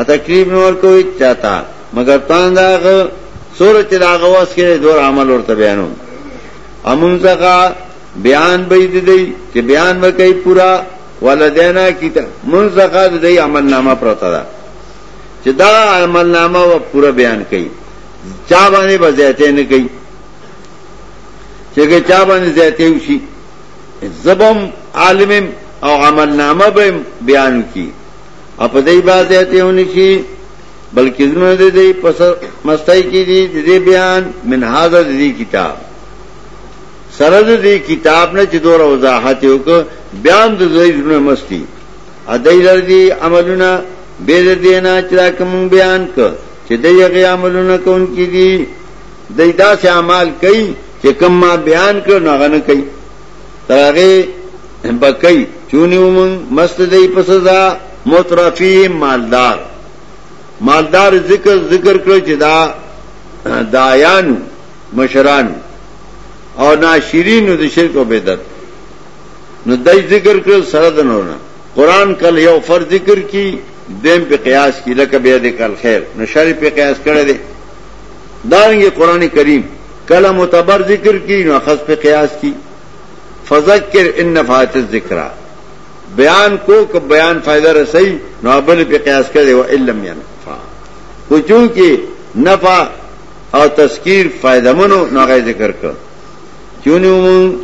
ا تکلیف نور کوي چاته مگر تان داغه سوره چې داغه واس کې دور عمل ورته بیانو امونځه بیان به دې دی چې بیان وکړي پورا ولدینا کیته منځه د دې عمل نامه پرته ده چې دا عمل نامه و پورا بیان کړي چا باندې بزیته نه کړي چې چا باندې زیته وشي زبم عالم او عمل نامه به بیان کړي او په دې باندې اتهونه کی بلکې زمونه دې دې پس مستای کی دي دې بیان من هاذا دې کتاب سره دې کتاب نه چې دور وضاحت یو کو بیان دې دې زمونه مستی ادای لر دي عملونه به دې نه چې کوم بیان ک چې دې هغه عملونه کون کی دي دې دا سه اعمال کوي چې کوم ما بیان کړ نه غنه کوي تراغه بکئی چونیو من مست دی په سزا مترفی مالدار مالدار ذکر ذکر کړ چې دا دایانو مشرانو او ناشرینو د شرک او بدعت نو دای ذکر کړ سره د نورنا قران کله یو فرض ذکر کی دیم په قیاس کی لکه بیا د کل خیر نو شری په قیاس کړی دی دارنګه قرآن کریم کله معتبر ذکر کی نو اخذ په قیاس کی فذکر ان نفعت الذکرا بیان کو که بیان فائدہ رسئی نو ابل په قیاس کړي و علم ينفع کو چون کې نفع او تذکیر فائدہ منو نو غي ذکر کړ چونو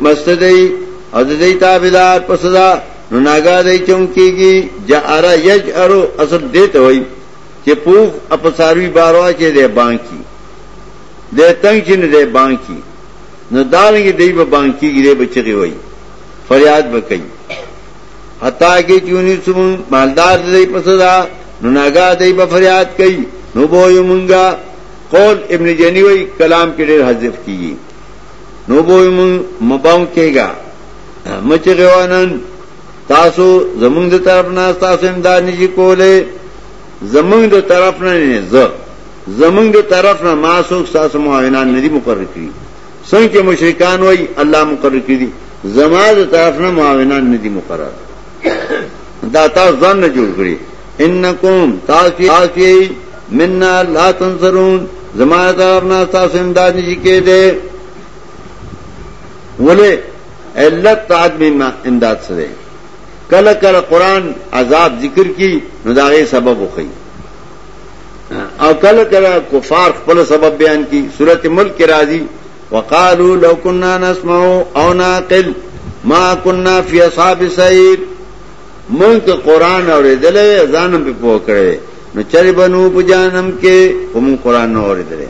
مستدی او د دې تابعدار په صدا نو ناګا دې چون کېږي جارا یجرو اصل دې ته وای چې پوخ په څاروي بار واچوي دی بانګ کي دی تنګ شي نو دی بانګ کي نو دارنګې دی به بانګ کېږي دی به چغې وایي فریاد به کوي حتی کې چې ونیسو مونږ مالدار دی په سزا نو ناګاه دی به فریاد کوي نو به یو مونږه قول ابن جنی وایي کلام کې ډېر حذف کیږي نو به یو مونږ مباو کېږي مچ غوانن تاسو زمونږ د طرف نه تاسو امداد نشي کولای زمونږ د طرف نه نه زه زمونږ د طرف نه ما څوک تاسو معاونان نه دي مقرر کړی څنګه چې مشرکان وای الله مقرر کړی زما د طرف نه معاونان نه دي مقرر دا تاسو ځان نه جوړ کړی انکم تاسو تاسو مننا لا تنصرون زما د طرف نه تاسو امداد نشي کېده ولې علت عدم امداد سره کله کله قران عذاب ذکر کی نو داغه سبب وخی او کله کله کفار خپل سبب بیان کی سورته ملک راضی وقالو لو كنا نسمع او ناقل ما كنا في اصحاب السعير مونږ ته قران اوریدلې ځانم په پوه کړې نو چرې بنو په جانم کې هم قران نه اوریدلې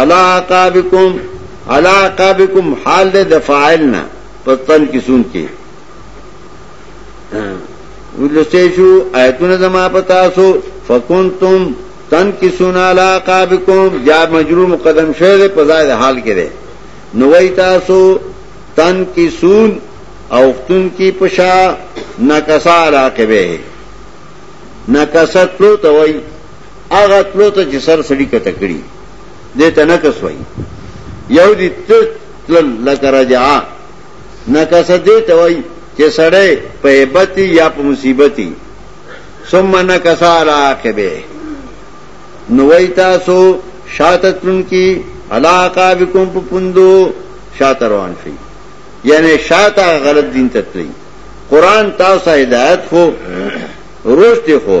علا عقابکم علا عقابکم حال دے د فاعل نه په تن کې سون کې ولسته شو آیتونه زما پتا سو فکنتم تن کی سنا علا عقابکم جار مجرور مقدم شوه ده په ځای حال کې ده نو وای تاسو تن کی سون او تن کی پشا نکسا علاقه به نکسا تلو ته وای هغه تلو ته چې سر سړی کته کړی دې ته نکس وای یو دې تل لکه رجعا نکس دې ته وای چې سړی په هبتی یا په مصیبتی ثم نکس علی عاقبه نو وای تاسو شاتتن کی علاقه بكم په پوندو شات روان شي یعنی شاته غلط دین ته تلی قران تاسو هدایت خو روشته خو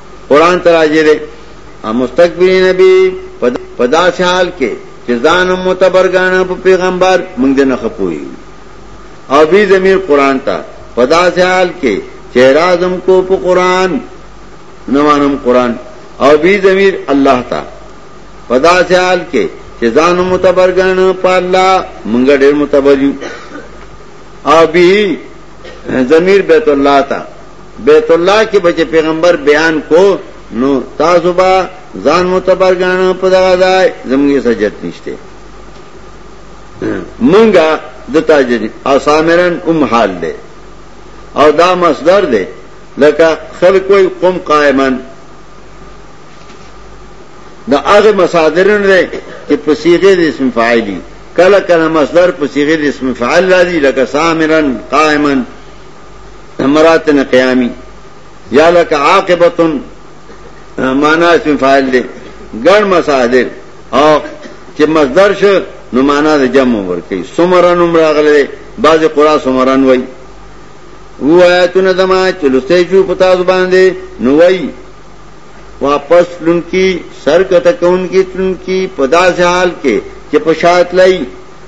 قرآن ته راجع دی او مستكبرين به په داسې حال کې چې ځان هم معتبر ګاڼه په پیغمبر موږ نه خپوي او بي ضمیر قرآن ته په داسې حال کې چې اعتراضم کو په قرآن نوانم قرآن او بي ضمیر الله ته په داسې حال کې چې ځان هم معتبر ګاڼه په الله موږ ډېر معتبر یو او به ضمیر بیت الله تا بیت الله کې بچ پیغمبر بیان کو نو تاسو با ځان متبر غاڼه په دغه ځای زموږه سجت نشته منګه د تاجری او سامرن ام حال ده او دا مصدر ده لکه خلق کوئی قم قائمن دا هغه مصادرن ده چې په صيغه د اسم فاعلی کله کله مصدر په صيغه د اسم فاعل راځي لکه سامرا قائما مراد نه قیامي یا لکه عاقبت معنا اسم فاعل دی ګڼ مصادر او چې مصدر شو نو معنا د جمع ورکي سمرن عمر غلې بعض قرا سمرن وای هو آیاتونه دما چې لسته شو پتا زبان دی نو وای واپس تلونکي سرکته کوونکي تلونکي په داسې حال کې چې په شات لای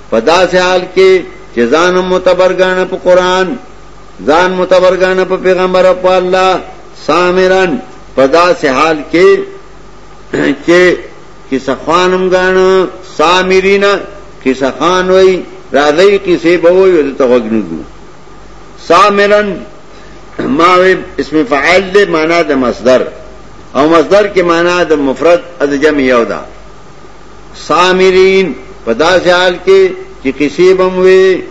په داسې حال کې چې ځان متبرګانه په قران ځان متبرګانه په پیغمبر او په الله سامرن په داسې حال کې چې کیسه خانم غاڼه سامرینا کیسه خان وای راځي کیسه به وي ته وګنګو سامرن ماوی اسم فعال دے مانا د مصدر او مصدر کې مانا د مفرد از جمع یو دا سامرین په داسې حال کې چې کسی بم وي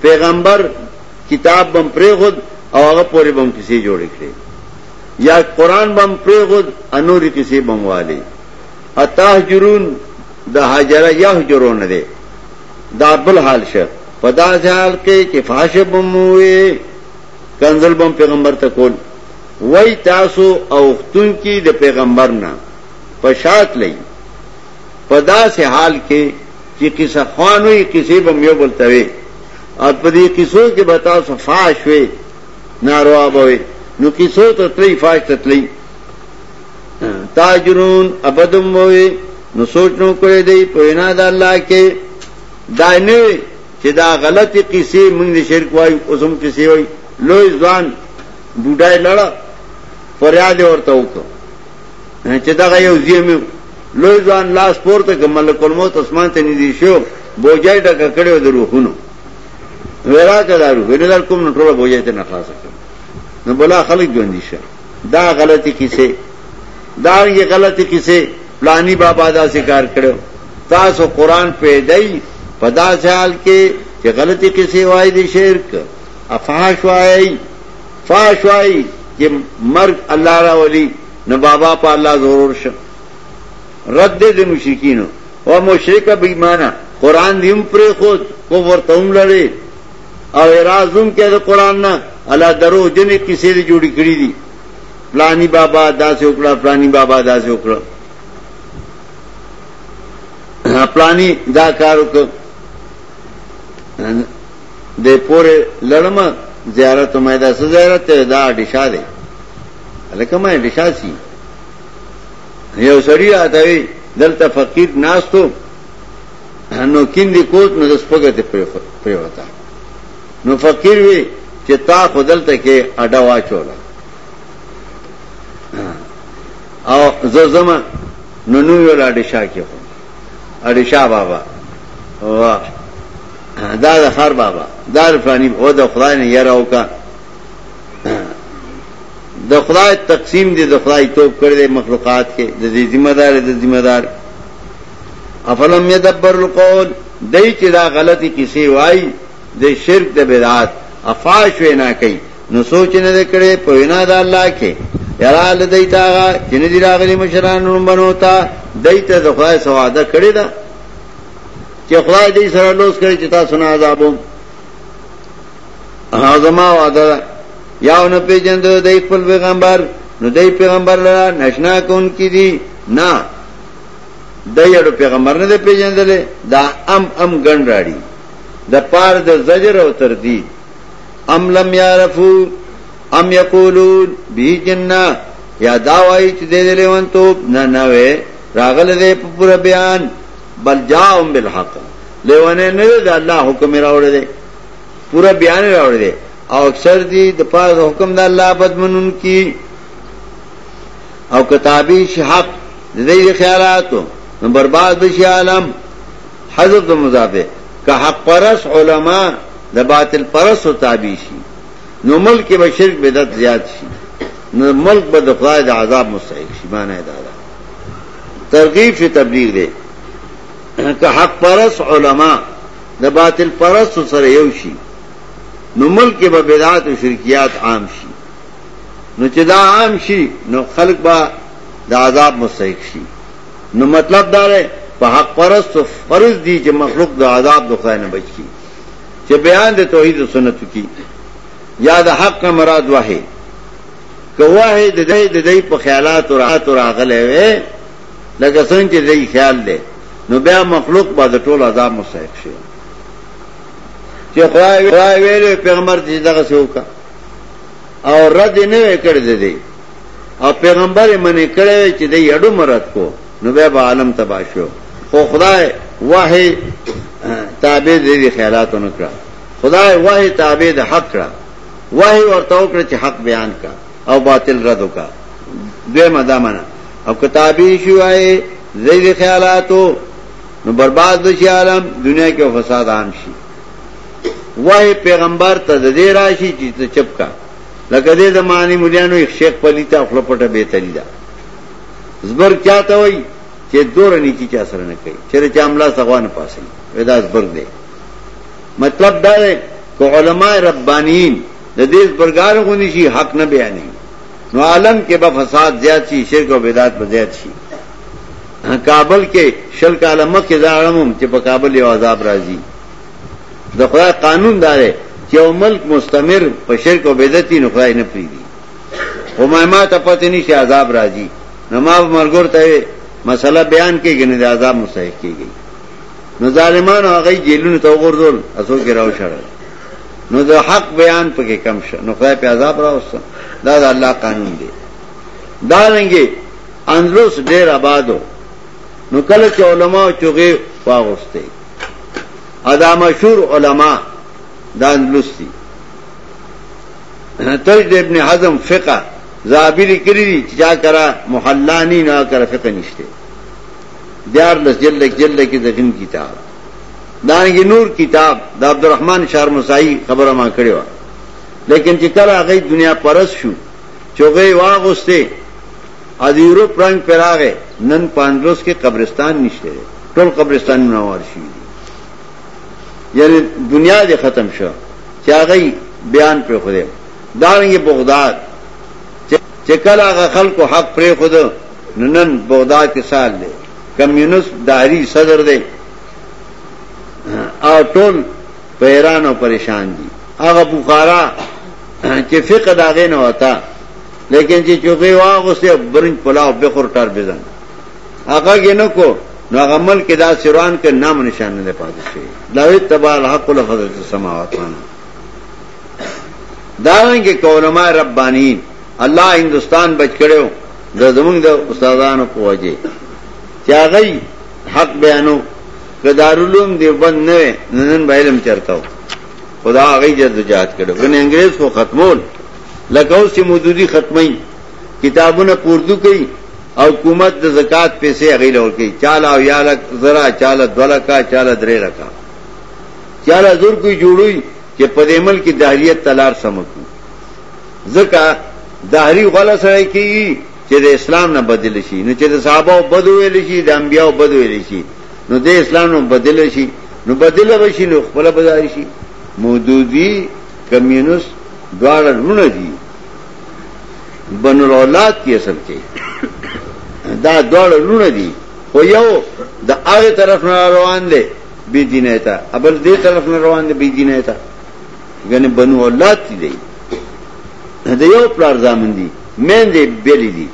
پیغمبر کتاب بم پرې خود او هغه پورې بم کسی جوړ کړي یا قران بم پرې خود انوري کسی بم والي اتهجرون د هاجر یهجرون دي دا بل حال شه په داسې حال کې چې فاحشه به مو وي کنزل به پیغمبر ته کول وای تاسو اوختون کې د پیغمبر نه په شات لې په داسې حال کې چې کیسه خوانوي کیسې به مې بولته وي او په دې کیسو کې به تاسو فاحش وي ناروا به وي نو کیسو ته تلې فاحش ته تلې تاجرون ابدم ووی نو سوچ نو کړی دی په وینا د الله کې دا نه چې دا غلطی قصې موږ د شرک وای او زم قصې وای لوی ځوان بوډای لړ فریاد ورته وکړ چې دا یو زیمه لوی ځوان لاس پورته کمل کول موت اسمان ته نږدې شو بوجای ډک کړو د روحونو ورا کړه روح ولر کوم نو ټول بوجای ته نه خلاص کړ نو بلا خلک ژوند دي شه دا غلطی کیسه دارنګه غلطی کیسه پلانی بابا دا سکار کړو تاسو قران پیدای په دا حال کې چې غلطی کیسه وای دي شرک افحاش وای فاش وای چې مرګ الله را ولي نه بابا په الله ضرور شه رد دې مشرکینو او مشرک بې ایمانه قران دې هم پرې خود کو ورته هم لړې او ارازون کې د قران نه الله درو جنې کیسې دې جوړې کړې دي پلانی بابا داسې وکړه پلانی بابا داسې وکړه پلانی دا کار وکړه د پوره لړم زیارت مې دا زیارت دا ډیشا دی لکه مې ډیشا سي یو سړی راته دلته فقیر ناستو نو کیندې کوت نو د سپګه ته پریوتا نو فقیر وی چې تا خدل ته کې اډا واچولا او زه زما نو نو یو لاډې شا کې خو اډې شا بابا وا دا د خر بابا دا فلانی او د خدای نه یره وکا د خدای تقسیم دی د خدای توپ کړی مخلوقات کې د دې ذمہ دار د ذمہ دار افلم يدبر القول دای چې دا غلطی کیسې وای د شرک د بدعات افاش وینا کوي نو سوچ نه وکړي په وینا د الله کې یرا لدی تا چې نه دی راغلی مشران رومبنو تا دای ته د خدای سواده کړی دا چې خدای دې سره لوس کړی چې تاسو نه عذابو هاذما وعده یا نه پیجن د خپل پیغمبر نو دای پیغمبر لرا نشنا کون کی دي نه د یړو پیغمبر نه دی پیژندل دا ام ام ګن راړي د پار د زجر او تردید ام لم یعرفو ام یقولون به جنہ یا دا وایي چې د دې لیوان توپ نه نه وې راغله دې په پوره بیان بل جاءهم بالحق لیوانه نه د الله حکم راوړی دی پوره بیان راوړی دی او اکثر دي د پاره حکم د الله بدمنون کی او کتابی شحق د دې خیالاتو نو برباد بشي عالم حذف د مضافه که حق پرس علما د باطل پرس او تابع شي نو ملک به شرک بدعت زیات شي نو ملک به د خدای د عذاب مستحق شي معنی دا ده ترغیب فی تبلیغ دی که حق پرس علما د باطل پرس سره یو شي نو ملک به بدعت او شرکیات عام شي نو چې دا عام شي نو خلق به د عذاب مستحق شي نو مطلب دا دی په حق پرست فرض دي چې مخلوق د عذاب د خدای نه بچ کی چې بیان د توحید او سنت کی یا د حق مراد وه کوه د دې د دې په خیالات او رات او راغله وي لکه څنګه چې دې خیال دی نو بیا مخلوق به د ټول عذاب مستحق شي چې خدای ویل پیغمبر دې دغه څوک او رد نه کړی دی او پیغمبر منې کړی چې د یډو مراد کو نو به به عالم تبا شو خو خدای واه تابع دې خیالات نه کړ خدای واه تابع د حق کړ واه ورته وکړ چې حق بیان کا او باطل رد وکا دوی مدامنه او کتابی شوای زید خیالاتو نو برباد شي عالم دنیا کې فساد عام شي وای پیغمبر ته د دې راشي چې چپ کا لکه دې د معنی مليانو یې شیخ پلیتا خپل پټه به تلی دا زبر چاته وای چې دور نیتی چا سره نه کوي چې چا عمله سغوان پاسي ودا زبر دی مطلب دا دی کو علماء ربانیین د دې برګار غونی شي حق نه بیانې نو عالم کې به فساد زیات شي شرک او بدعت به زیات شي کابل کې شل کاله مخکې دا علم چې په کابل یو عذاب راځي د خدای قانون دا دی چې یو ملک مستمر په شرک او بدعت نه خدای نه پریږي خو ما ما ته پته نشي عذاب راځي نو ما مرګور ته مسله بیان کېږي نه د عذاب مستحق کېږي نو ظالمان هغه جیلونو ته وګرځول اسو کې راو شړل نو د حق بیان پکې کم شو نو خدای په عذاب راوستل دا د الله قانون دی دا رنګي اندلس ډېر آبادو نو کله چې علما چوغي واغسته ادا مشهور علما دا اندلس دي تجد ابن حزم فقہ زابی لکلی دی چا کرا محلا نی نا کرا فقہ نشتے دیار لس جلد جلد کی دفن کتاب دانگی نور کتاب دا عبدالرحمن شار مسائی خبر ما کرے وا لیکن چی کرا غی دنیا پرس شو چو غی واغستے او د یورپ رنګ پرې راغی، نن په اندلس کې قبرستان نشته دی، ټول قبرستانونه وار شوي دي، یعنې دنیا دې ختم شو چې هغوی بیان پرېښودی، دارنګې بغداد چې کله هغه خلکو حق پرېښود نو نن بغداد کې سال دی کمیونست داری صدر دی او ټول په ایران او پریشان دي هغه بخارا چې فقه داغې نه وتا لیکن چې چوغي واغسته برنج پلاو به خور ټار بزن هغه ګنه کو نو هغه ملک دا سیران کې نام نشان نه پاتې شي دا وی تبع الحق له حضرت سماوات باندې دا رنګه کولما ربانی الله هندستان بچ کړو د زمونږ د استادانو په وجه چې هغه حق بیانو کدارولوم دی بند نه نن به علم چرتاو خدا هغه جدوجہد کړو ګنې انګريز کو ختمول لکه اوس چې مودودي ختمي کتابونه پوردو کوي او حکومت د زکات پیسې هغه لور کوي چاله او یاله زرا چاله دولکا چاله درې لکا چاله زور کوي جوړوي چې په دې ملک کې دهریت تلار سمکو زکا دهری غلا سره کوي چې د اسلام نه بدل شي نو چې د صحابه بدو ویل شي د انبیاو بدو ویل شي نو د اسلام نه بدل شي نو بدل وشي نو خپل بدل شي مودودی کمینوس دواړه لونه دي بنو الاولاد کې اصل کې دا دواړه لونه دي خو یو د هغه طرف نه روان دي بی دینه تا ابل دې طرف نه روان دي بی دینه تا یعنی بنو اولاد دي د یو پلار ځامن دي مین دې بیل دي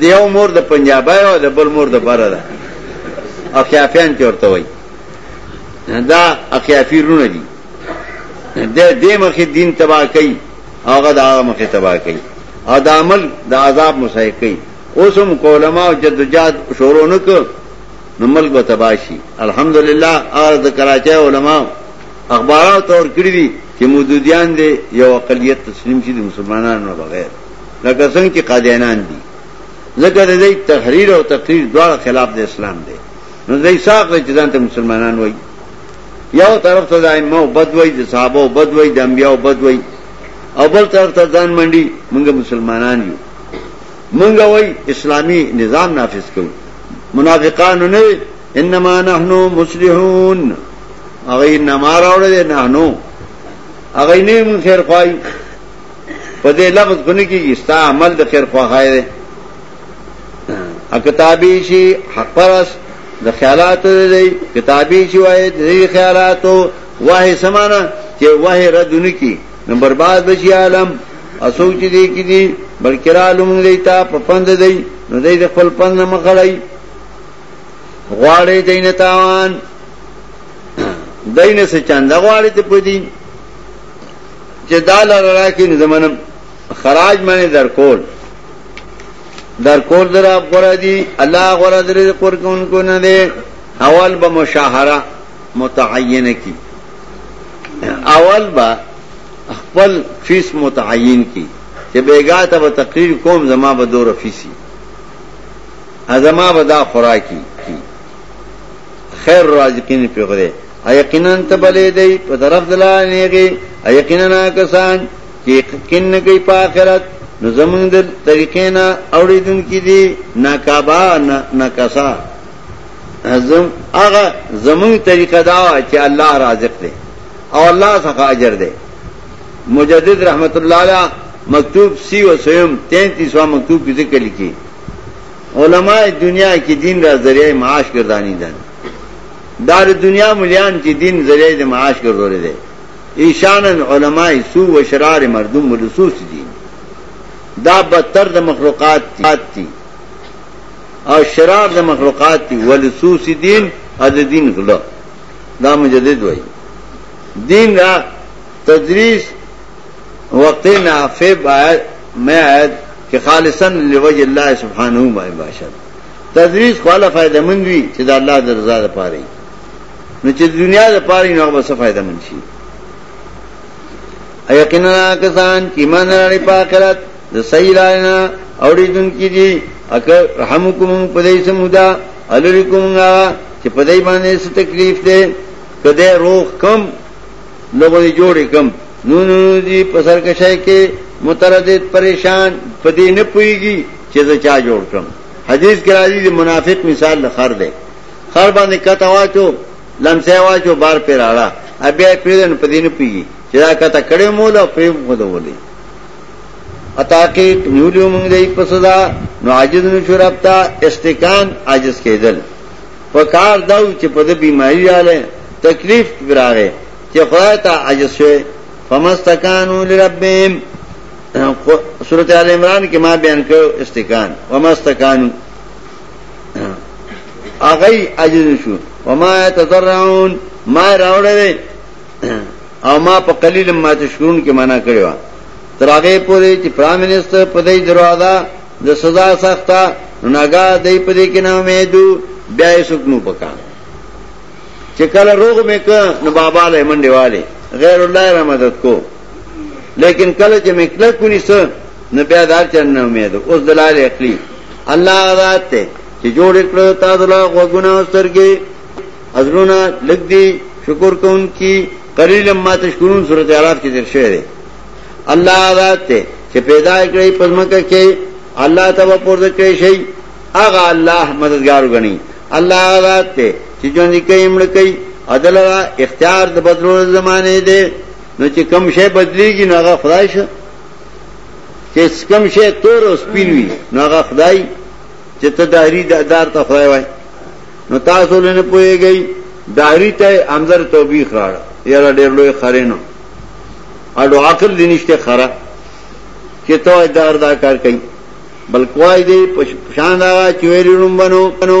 د یو مور د پنجابای او د بل مور د بره ده اخیافیان چورته وای دا اخیافی رونه دي دې دې مخې دین تباہ کوي هغه دا مخې تباہ کوي او دا عمل د عذاب مستحق کوي اوس هم علماء او جدوجہد شروع نه کړ نو ملک به تباہ شي الحمدلله هغه د کراچۍ علماء اخبارو تور کړی دي چې مودودیان دي یو اقلیت تسلیم شي د مسلمانانو بغیر لکه څنګه چې قادیانان دي ځکه د دې تحریر او تقریر دواړه خلاف د اسلام دي نو دې ساق چې ځان ته مسلمانان وایي یو طرف ته د ائمه او بد وای د صحابه او بد وای د انبیا او بد وای او بل طرف ته ځان منډي موږ مسلمانان یو موږ وای اسلامی نظام نافذ کوو منافقان نه انما نحنو مصلحون هغه انما راوړل نه نو هغه نه مون خیر خوای په دې لفظ باندې کې استا عمل د خیر خواهی دی کتابی شي حق پرس د خیالات دی کتابی شي وای د خیالاتو واه سمانا چې واه ردونه کی نو برباد بشي عالم اسو چې دی کی دی بلکې را لوم لیتا په پند دی نو دی د خپل پند مخړی غواړي دین تاوان دین سچاند غواړي ته پدی چې دال راکې نه زمنم خراج معنی درکول درکول درا غره دی الله غره درې کور کوونکو نه دی اول به مشاهره متعینه کی اول به خپل فیس متعین کی چې بیګا ته به تقریر کوم زما به دور فیسی ازما به دا خوراکی کی خیر رازقین په غره یقینا ته بلې دی په طرف دلانېږي یقینا کسان کې کین نه کوي په آخرت نو زمونږ د طریقې نه اوریدونکو دي ناکابا ناکسا زم هغه زمونږ طریقه دا چې الله رازق دی او الله څخه اجر دی مجدد رحمت الله علیه مکتوب سی و سویم 33 وا مکتوب کې ذکر لیکي علماء دنیا کې دین را ذریعہ معاش ګرځانی دي دار دنیا مليان چې دین ذریعہ د معاش ګرځولې دي ایشانن علماء سو و شرار مردم و لصوص دی دا بدتر د مخلوقات تی او شرار د مخلوقات تی و لصوص دین او د دین غلا دا مجدد وای دین را تدریس وقت نافع باید میں آیت کہ خالصا لوجه الله سبحانه و باشد تدریس خواله فائدہ مند وی چې د الله د رضا لپاره نو چې دنیا د پاره نو هغه څه فائدہ من شي یقینا کسان چې ایمان لري په آخرت د صحیح لاینا اوریدون کې دي اکه رحم کوم په دې سمودا الریکم چې په دې باندې څه تکلیف ده کده روح کم لوګو دې جوړې کم نو نو دې په سر کې شای کې متردد پریشان په دې نه پويږي چې زه چا جوړ کړم حدیث کې راځي د منافق مثال لخر ده خر باندې کته واچو لمسه واچو بار پې راړه بیا پیرن په دین پیږي چې دا کته کړې مولا پریم خو د ولې اتاقیق نیولیو مونږ دی په صدا نو عاجز نو شو رابطا استکان عاجز کېدل په کار داو چې په د بیماری رااله تکلیف براغه چې خدای ته عاجز شوی فمستکانو لربهم سورۃ آل عمران کې ما بیان کړو استکان ومستکانو اغی عجز شو وما تضرعون ما راوړل او ما په قلیل ما تشکرون کې معنا کړی و تراغه پوری چې پرائم منسٹر په دې دروازه د سزا سخته ناګه دې په دې کې نه امیدو بیا یې سکنو پکا چې کله روغ مې ک نو بابا له منډه والے غیر الله را مدد کو لیکن کله چې مې کله کونی سر نه بیا دار چر نه امید اوس دلال عقلی الله ذات ته چې جوړ کړو تاسو له غوګونه او سترګې ازرونه لګ دي شکر کوم کی قلیل ما تشکرون سورۃ اعراف کې ذکر شوی دی الله ذات ته چې پیدا کړی پزمکه کې الله ته پورته کړی شي هغه الله مددگار غني الله ذات ته چې ژوند کوي مړ کوي عدل را اختیار د بدلون زمانه دی نو چې کم شی بدلیږي نو هغه خدای شو چې کم شی تور او سپین وي نو هغه خدای چې ته دهری دار ته خدای وای نو تاسو لنه پويږئ دهری ته اندر توبیخ راړ یاره ډېر لوی خرینو اډو عقل دې نشته خره چې ته دار دا کار کوي بلکوای دې پشان دا چويلې روم بنو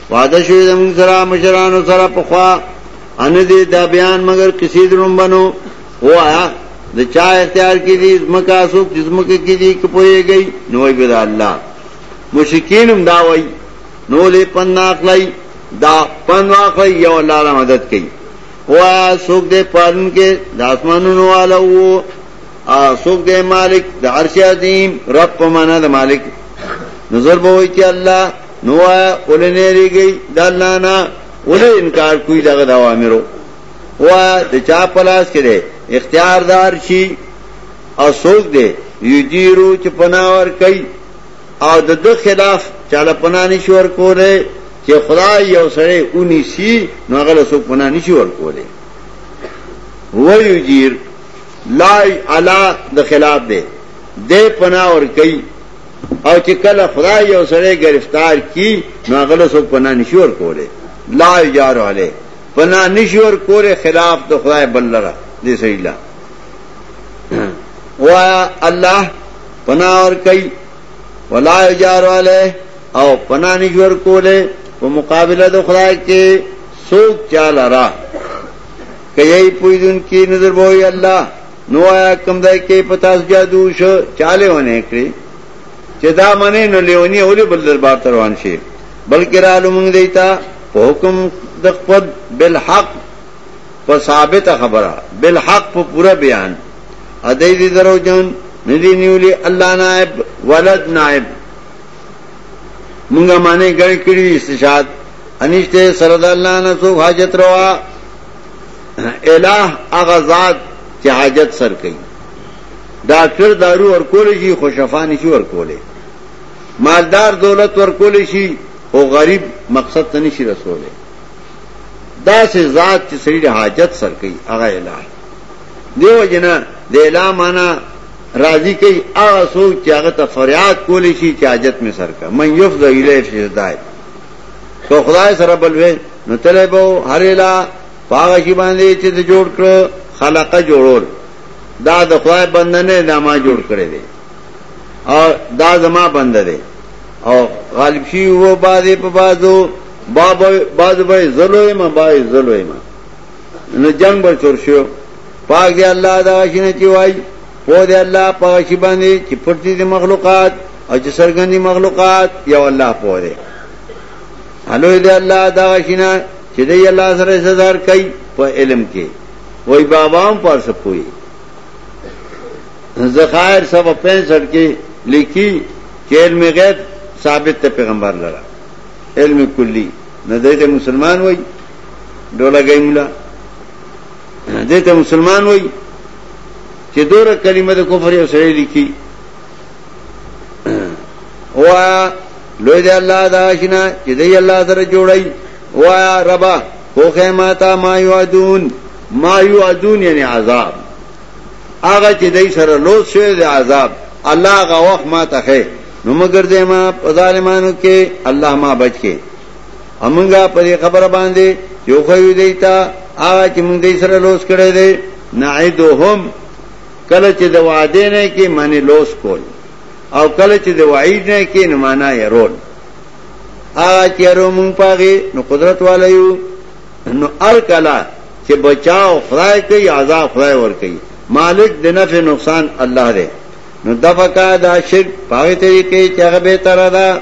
وعده شوی د موږ سره مشرانو سره په خوا ان دې دا بیان مگر کسی درم بنو هوا د چا اختیار کې دي زمکا سو جسمک کې دي کپوي گئی نوې بل الله مشکین هم دا وای نو له پنا اخلي دا پنا اخلي یو الله مدد کوي هوا سوک دې پالن کې د اسمانونو والو او سوک دې مالک د عرش عظیم رب په معنا د مالک نظر به وي چې الله نو وایا اولی نه ریږي د الله نه اولی انکار کوي دغه د اوامرو وایا د چا پلاس کړي اختیاردار شي او څوک دی یجیرو چې پناور کوي او د د خلاف چاله پنا نشي ور کوله چې خدای یو سره اونی سی نو هغه له څوک پنا نشي ور کوله هو یجیر لا علا د خلاف دی د پناور کوي او چې کله خدای یو سړی گرفتار کی نو هغه له څوک پناه نشي ورکولی لا یجارو علیه پناه نشي ورکولی خلاف د خدای بل لره دې سړي لا وایا الله پناه ورکوي ولا یجارو علیه او پناه نشي ورکولی په مقابله د خدای کې څوک چاله را کوي پویدون کې نظر وای الله نو آیا کم دای کې پتاس جادو شو چاله ونه کړی چې دا منه نو لیونی اولی بل دربار ته روان شي بلکې را لومږ دیتا په حکم د خپل بالحق په ثابت خبره بالحق په پورا بیان ا دې دې درو جن ندی نیولی الله نائب ولد نائب مونږه معنی ګڼ کړی استشهاد انشته سره د الله نه سو حاجت روا الہ هغه ذات چې حاجت سر کوي ډاکټر دارو ور کول شي خو شفا نشي ور کوله مالدار دولت ور کول شي او غریب مقصد ته نشي رسوله دا سه ذات چې سړي د حاجت سر کوي هغه الہ دیو جنا د الہ معنا راضی کوي هغه سوچ چې هغه ته فریاد کول شي چې حاجت می سر کا من یفذ الیه فی ذات که خدای سره بل وې نو تلې به هر اله پاغه شي باندې چې د جوړ کړو خلقه جوړول دا د خدای بنده نه دا ما جوړ کړی دی او دا زما بنده دی او غالب شي وو بازي په بازو باب باز به زلوې ما بای زلوې ما نو جنگ به تر شو پاک دی الله دا شنه چې وای پوه دی الله په هغه شي باندې چې پټ دي د مخلوقات او چې څرګند دي مخلوقات یو الله پوه دی هلوی دی الله دا هغه شي نه چې دی الله سره صدر کوي په علم کې وای بابا هم پر سپوي زخائر سبا پینسٹھ کې لیکي چې علم غیب ثابت ته پیغمبر لره علم کلی نه دی مسلمان وای ډولا گئی مولا دې ته مسلمان وای چې دوره کلمه د کفر یو سره لیکي وا لوی دی الله دا شنه چې دی الله سره جوړای وا ربا هو خیماتا ما یعدون ما یعدون یعنی عذاب هغه چې دای سره لوس شوی دی عذاب الله غوښ ما ته نو مگر دې ما په ظالمانو کې الله ما بچ کې امنګا په دې خبره باندې یو خو دی تا هغه چې موږ دې سره لوس کړی دی نعیدهم کله چې د وعده نه کې معنی لوس کول او کله چې د وعید نه کې نه معنا یې رول هغه چې رو موږ پاغي نو قدرت والایو نو ار کلا چې بچاو خدای کوي عذاب خدای ور کوي مالک د نفع نقصان الله دی نو دفقا دا شرک پاوی طریقې چې هغه به تر ده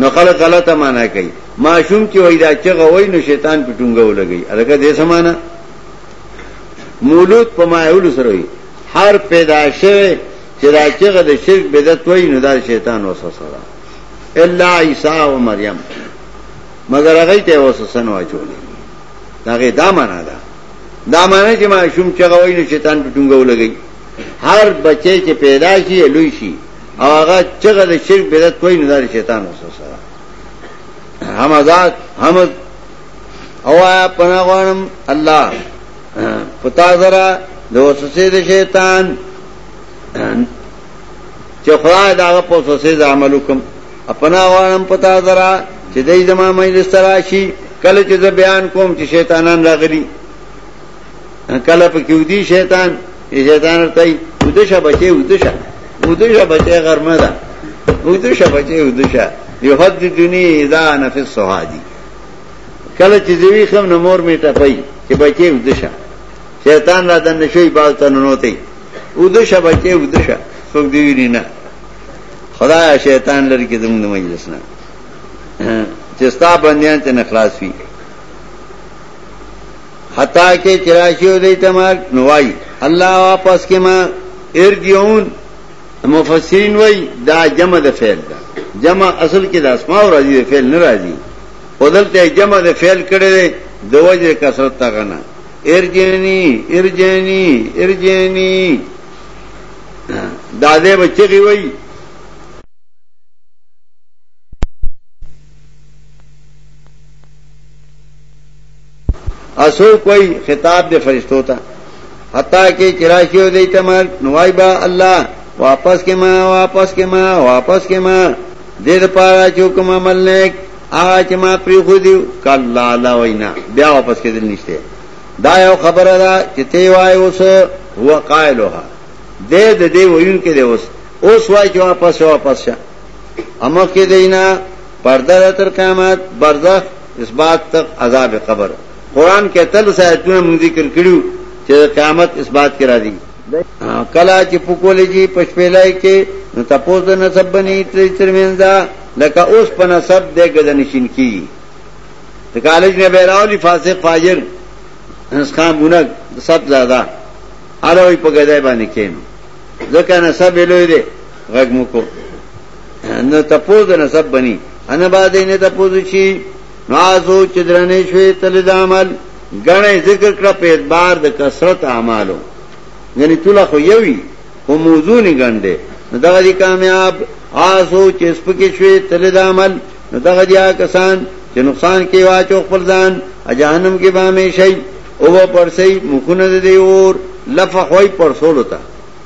نو خلک غلطه معنا کوي معشوم چې وای دا چغه وای نو شیطان په ټونګه ولګي الکه دې سمانه مولود په مایول سره وي هر پیدا شوه چې دا چغه د شرک بدعت وای نو دا شیطان وسوسه ده الا عیسی او مریم مگر هغه ته وسوسه نه واچولې داغه دا معنا ده دا معنا چې معشوم چغه وای نو شیطان په ټونګه ولګي هر بچی چې پیدا شي لوی شي او هغه چغه د شرک بدعت کوئی نه دار شیطان وسو سره هم آزاد هم او آیا پنا غوانم الله پتا ذرا د وسوسه د شیطان چې خدای دا په وسوسه د عمل وکم اپنا غوانم پتا ذرا چې دای زما مجلس تراشی کله چې بیان کوم چې شیطانان راغلي کله په کې ودی شیطان شیطان ورته ودشه بچي ودشه ودشه بچي غرمه ده ودشه بچي ودشه یو حد دی دنیا اذا نفس سوادی کله چې زوی خم نو مور می ټپای چې بچي ودشه شیطان را دن شوی باز ته نوتی ودشه بچي ودشه څوک دی ویری نه خدای شیطان لري کې زموږ مجلس نه چې ستا بندیان ته نخلاص وي حتا کې چرایشو دی ته مرګ نو وای الله واپس کې ما ارجعون مفسرین وای دا جمع د فعل ده جمع اصل کې د اسماء او راځي فعل نه راځي خودلته جمع د فعل کړي دی د وجه کثرت تا غنا ارجنی ارجنی ارجنی دا دې بچی وای اسوک وای خطاب دې فرشتو ته حتا کې چرایشی او دیت مرګ نوای با الله واپس کې ما واپس کې ما واپس کې ما دې لپاره چې کوم عمل نیک هغه چې ما پری خو دی کلا لا وینا بیا واپس کې دل نشته دا یو خبره ده چې تی وای اوس هو قائلها دې د دې ویون کې دی اوس اوس وای چې واپس واپس شه امر کې دینا پرده تر قیامت برزخ اثبات تک عذاب قبر قران کې تل سایتونه موږ ذکر کړیو چې قیامت اثبات کرا دي کلا چې پکولې جی پښپېلای کې نو تاسو د نسب بنې تر ترمنځه لکه اوس په نسب د ګدن شین کی ته کالج نه بیراولی فاسق فاجر اسخان بونک سب زیاده اړوي په ګدای باندې کېنو ځکه نسب لوی دی غږ مو کو نو تپوز نه سب بنی انا باندې نه تپوز شي نازو چې درنې شوې تل د عمل غنې ذکر کړه په اعتبار د کثرت اعمالو یعنی ټول خو یوي او موضوع نه غنډه دغه دي کامیاب آسو چې سپکې شوې تل د عمل دغه دي کسان چې نقصان کې واچو خپل ځان اجانم کې به همیشئ او پرسي مخونه دی اور لفح وای پرسول تا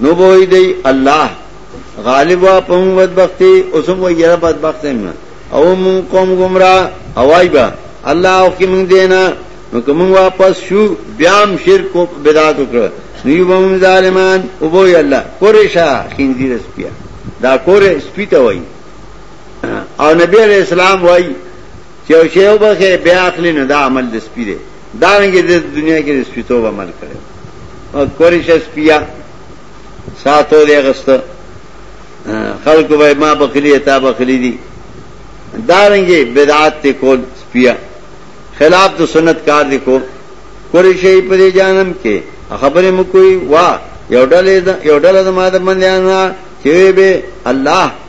نو بوئی دی الله غالب وا په موږ بدبختی اوس موږ یې بدبخت یم او موږ قوم گمراه اوای با الله او کې موږ دینا نو کوم واپس شو بیا هم شرک او بدعت وکړ نیو بم ظالمان او بوئی الله قریشا خنزیر سپیا دا کور سپیته وای او نبی علیہ السلام وای چې یو شی وبخه بیا اخلي نه دا عمل د سپیره دارنګه د دنیا کې سپیتوب عمل کړو او کوریش سپیا ساتو دی غست خلق به ما بخلی تا بخلی دي دارنګه بدعات ته کول سپیا خلاف د سنت کار دی کو کوریش په دې جانم کې خبره مو کوي وا یو ډله یو ډله د ما د بندیانو چې به الله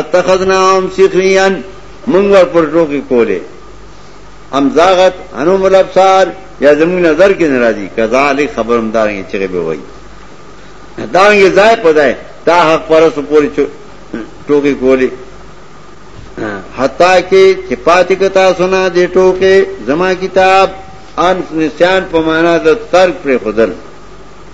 اتخذناهم سخريا مونږ ور پر ټوکی کوله ام زاغت انو ملابصار یا زمون نظر کې ناراضي کذالک خبرم دارنګ چې به وای دانګ ځای پدای تا حق پر سو پوری ټوکی کولی حتا کې چې پاتې کتا سنا دې ټوکې زما کتاب ان نسان په معنا د ترک پر خدل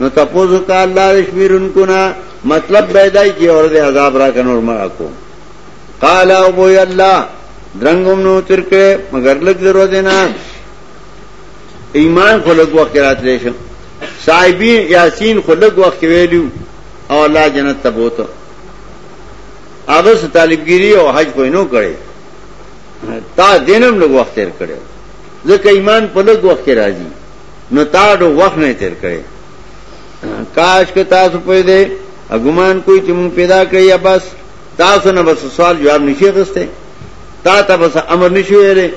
نو تپوز کا اللہ رشمیر ان کو نا مطلب بیدائی کی اور دے عذاب را کنور مرا کو قالا او بوی اللہ درنگم نو ترکے مگر لگ درو دینا ایمان خو لگ وقت رات لیشم صاحبی یاسین خو لگ وقت ویلیو او اللہ جنت تبوتا آغا سے طالبگیری او حج کوئی نو کرے تا دینم لگ وقت تیر کرے ذکر ایمان پا لگ وقت راضی نو تاډو وخت نه تیر کړي کاش که تاسو په دې اګمان کوئی چې مون پیدا کړی یا بس تاسو نه بس سوال جواب نشي غسته تا ته بس امر نشي ویلې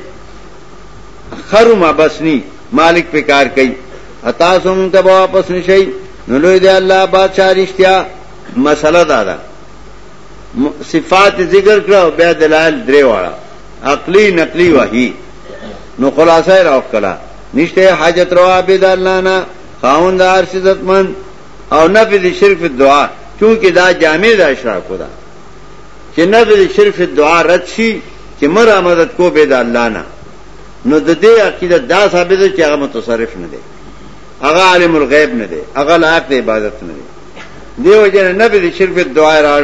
خرو ما بس ني مالک په کار کوي اتا سو مون ته واپس نشي نو لوی دی الله بادشاہ رښتیا مسله دا ده صفات ذکر کړو بیا دلایل درې واړه عقلی نقلی وحی نو خلاصه راوکړه نشته حاجت روا عبد الله نه خاوند عرش عزت من او نفي دي شرک په دعا چونکه دا جامع د اشراق ده چې نفي دي شرک په دعا رد شي چې مر مدد کو به د الله نه نو د دې عقیده دا ثابت ده چې هغه متصرف نه دی هغه عالم الغیب نه دی هغه لایق عبادت نه دی دیو جن نفي دي شرک په دعا راړ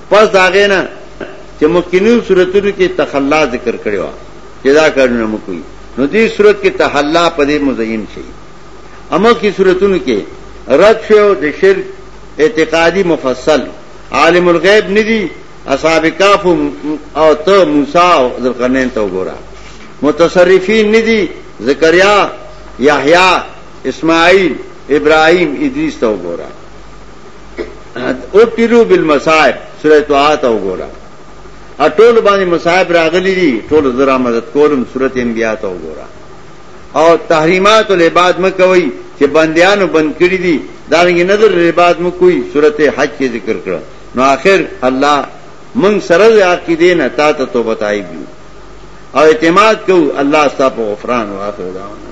پس د هغې نه چې مخکینیو صورتونو کې تخلا ذکر کړی و چې دا کارونه مو کوي نو دې صورت کې تحلا په دې مزین شي اما کې صورتونو کې رد شو د شرک اعتقادي مفصل عالم الغیب ندي اصحاب کاف او ته موسی او ذلقرنین ته وګوره متصرفین ندي زکریا یحیی اسماعیل ابراهیم ادریس ته وګوره او پیرو بالمصائب سوره طه ته وګوره ا ټول باندې مصائب راغلي دي ټول زرا مدد کولم سوره انبیاء ته وګوره او تحریمات العباد مکوي چې بندیانو بند کړی دي دا رنګ نظر العباد مکوي سوره حج کې ذکر کړو نو آخر الله من سره عقیده نه تا ته توبه تایب او اعتماد کو الله ستاسو غفران او اخر دعوانا